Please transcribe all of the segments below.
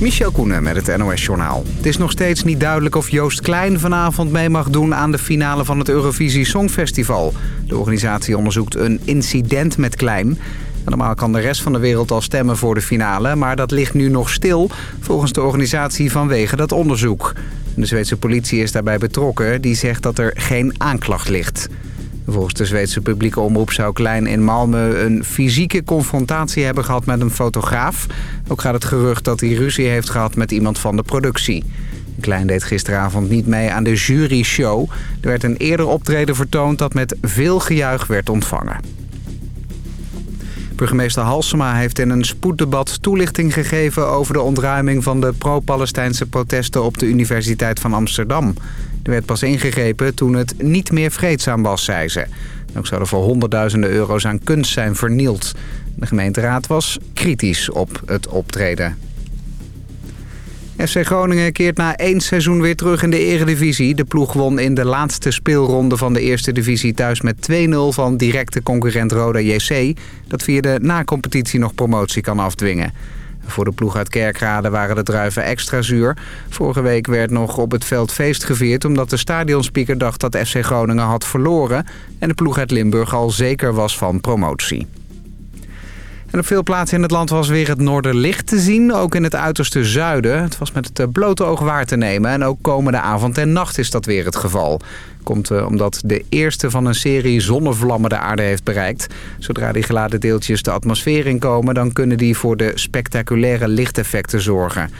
Michel Koenen met het NOS-journaal. Het is nog steeds niet duidelijk of Joost Klein vanavond mee mag doen aan de finale van het Eurovisie Songfestival. De organisatie onderzoekt een incident met Klein. Normaal kan de rest van de wereld al stemmen voor de finale, maar dat ligt nu nog stil volgens de organisatie vanwege dat onderzoek. De Zweedse politie is daarbij betrokken, die zegt dat er geen aanklacht ligt. Volgens de Zweedse publieke omroep zou Klein in Malmö een fysieke confrontatie hebben gehad met een fotograaf. Ook gaat het gerucht dat hij ruzie heeft gehad met iemand van de productie. Klein deed gisteravond niet mee aan de jury-show. Er werd een eerder optreden vertoond dat met veel gejuich werd ontvangen. Burgemeester Halsema heeft in een spoeddebat toelichting gegeven... over de ontruiming van de pro-Palestijnse protesten op de Universiteit van Amsterdam. Er werd pas ingegrepen toen het niet meer vreedzaam was, zei ze. Ook zouden voor honderdduizenden euro's aan kunst zijn vernield. De gemeenteraad was kritisch op het optreden. FC Groningen keert na één seizoen weer terug in de eredivisie. De ploeg won in de laatste speelronde van de eerste divisie thuis met 2-0 van directe concurrent Roda JC. Dat via de na-competitie nog promotie kan afdwingen. Voor de ploeg uit Kerkrade waren de druiven extra zuur. Vorige week werd nog op het veld feest gevierd... omdat de stadionspeaker dacht dat FC Groningen had verloren... en de ploeg uit Limburg al zeker was van promotie. En op veel plaatsen in het land was weer het noorderlicht te zien. Ook in het uiterste zuiden. Het was met het eh, blote oog waar te nemen. En ook komende avond en nacht is dat weer het geval. Komt uh, omdat de eerste van een serie zonnevlammen de aarde heeft bereikt. Zodra die geladen deeltjes de atmosfeer inkomen... dan kunnen die voor de spectaculaire lichteffecten zorgen.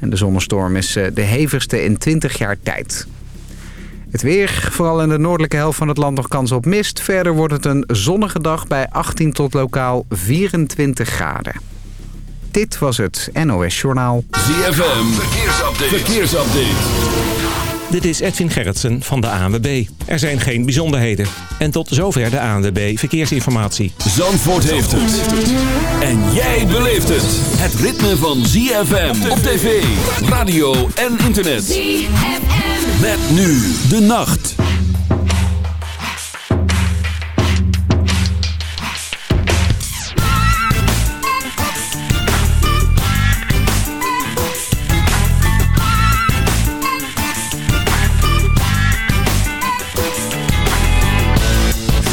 En de zonnestorm is uh, de hevigste in 20 jaar tijd. Het weer, vooral in de noordelijke helft van het land nog kans op mist. Verder wordt het een zonnige dag bij 18 tot lokaal 24 graden. Dit was het NOS Journaal. ZFM, verkeersupdate. verkeersupdate. Dit is Edwin Gerritsen van de ANWB. Er zijn geen bijzonderheden. En tot zover de ANWB Verkeersinformatie. Zandvoort heeft het. En jij beleeft het. Het ritme van ZFM op tv, radio en internet. ZFM. Met nu de nacht.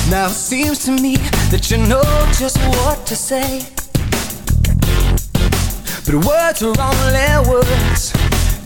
Now it seems to me that you know just what to say But words are only words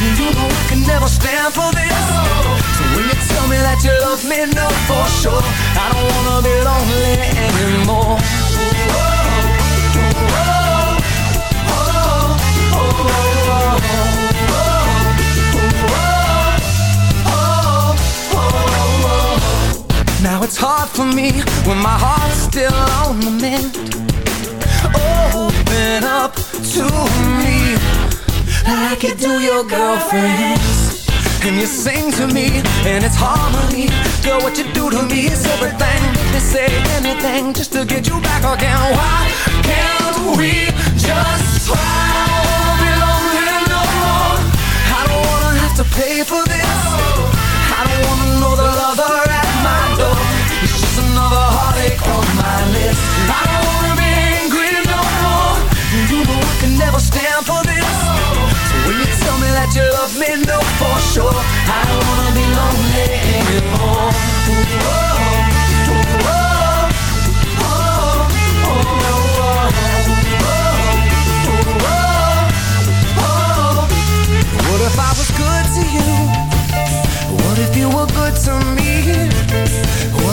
you know I can never stand for this. So when you tell me that you love me, know for sure I don't wanna be lonely anymore. Now it's hard for me when my heart's still on the mend. Open up to me you do your girlfriends. And you sing to me, and it's harmony. Girl, what you do to me is everything. They say anything just to get you back again. Why can't we just try? I wanna be lonely no more. I don't wanna have to pay for this. I don't wanna know the lover at my door. It's just another heartache on my list. Never stand for this. So When you tell me that you love me, know for sure I don't wanna be lonely anymore What if I was good to you? What if you were good to me?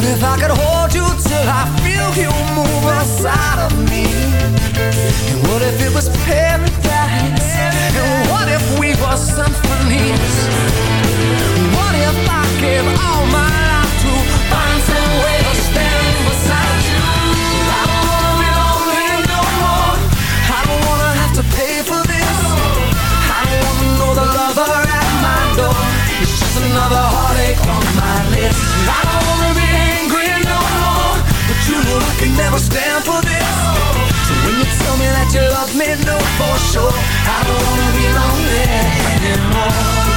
If I could hold you till I feel you move inside of me And what if it was paradise? And what if we were symphonies What if I gave all my life to find some way to stand beside you? I don't wanna be lonely no more. I don't wanna have to pay for this. I don't wanna know the lover at my door. It's just another heartache on my list. You know I can never stand for this. So when you tell me that you love me, no for sure I don't wanna be lonely anymore.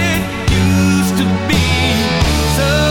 to be. So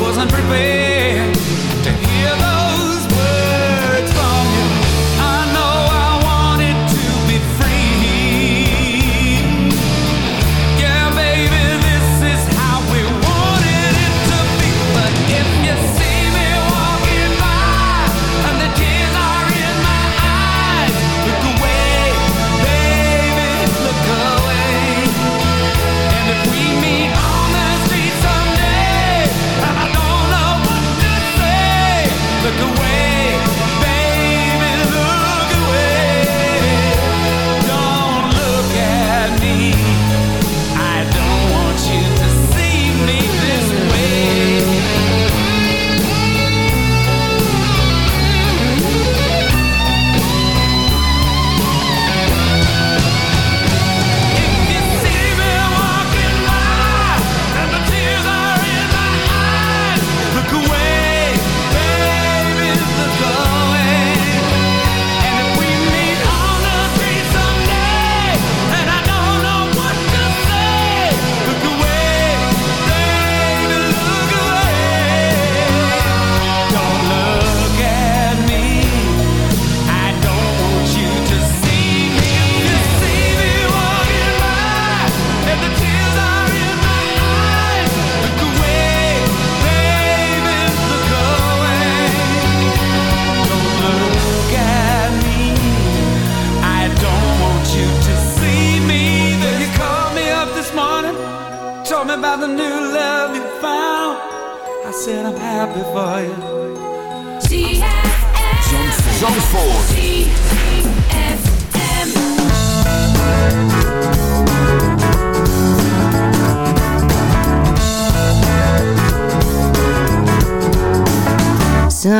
wasn't prepared to hear the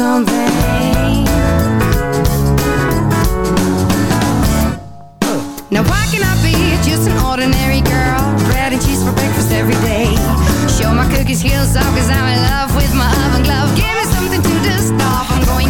Now why can I be just an ordinary girl? Bread and cheese for breakfast every day. Show my cookies heels off cause I'm in love with my oven glove. Give me something to dust. I'm going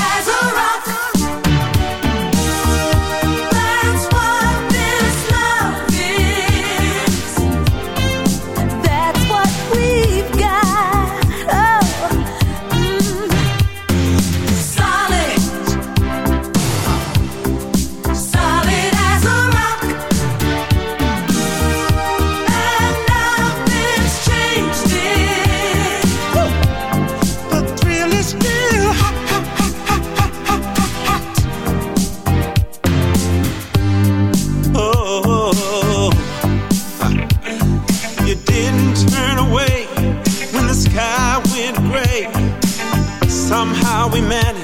man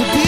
a beautiful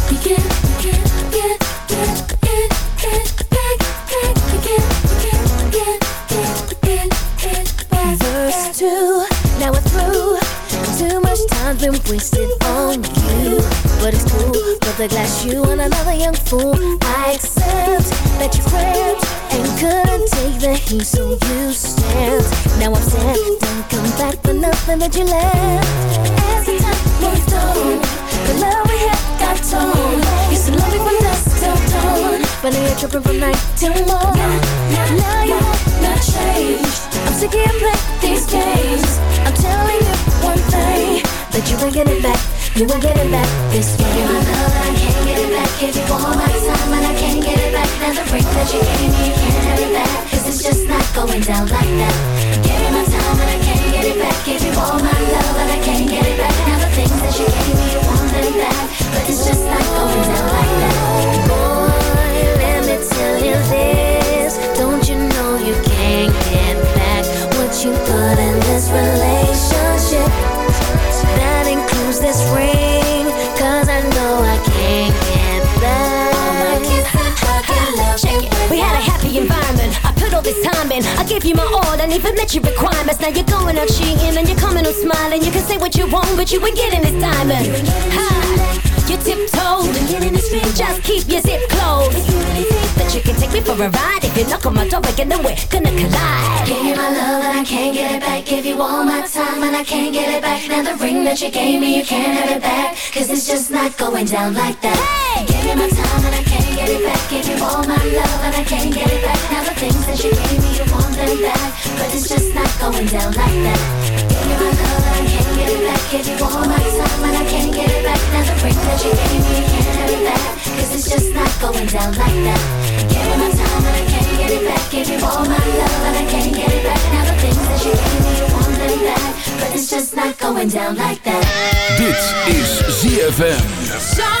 The glass you and another young fool. I accept that you cramped and couldn't take the heat, so you stand. Now I'm sad, don't come back for nothing that you left. As the time moved on, the love we had got torn. Used to love me from dusk till dawn, but now you're tripping from night till morn. Now you wanna change. I'm sick of playing these games. I'm telling you one thing that you ain't getting back. You ain't getting back this way. My love I Give you all my time and I can't get it back. Now the ring that you gave me, you can't have it back. It's just not going down like that. Give you my time and I can't get it back. Give you all my love and I can't get it back. Now the things that you gave me, you want them back. But it's just not going down like that. Boy, let me tell you this. Don't you know you can't get back what you put in this relationship? That includes this ring, In. I gave you my all and even met your requirements. Now you're going out cheating and you're coming out smiling. You can say what you want, but you ain't getting this diamond. Ha! You tiptoed. When you're in the street, just keep your zip closed. If you really think that you can take me for a ride, if you knock on my door again, then we're gonna collide. Give you my love and I can't get it back. Give you all my time and I can't get it back. Now the ring that you gave me, you can't have it back. Cause it's just not going down like that. Hey! Give you my time and I can't get it back. Give you all my love and I can't get it back. Now the things that you gave me, you want them back. But it's just not going down like that. Give you all my time and I can't get it back. Now the ring that you gave me, you can't have it back. Cause it's just not going down like that. Give you my time and I can't get it back. Give you all my love and I can't get it back. Now the things that you gave me, you want them back. But it's just not going down like that. Dit is ZFM.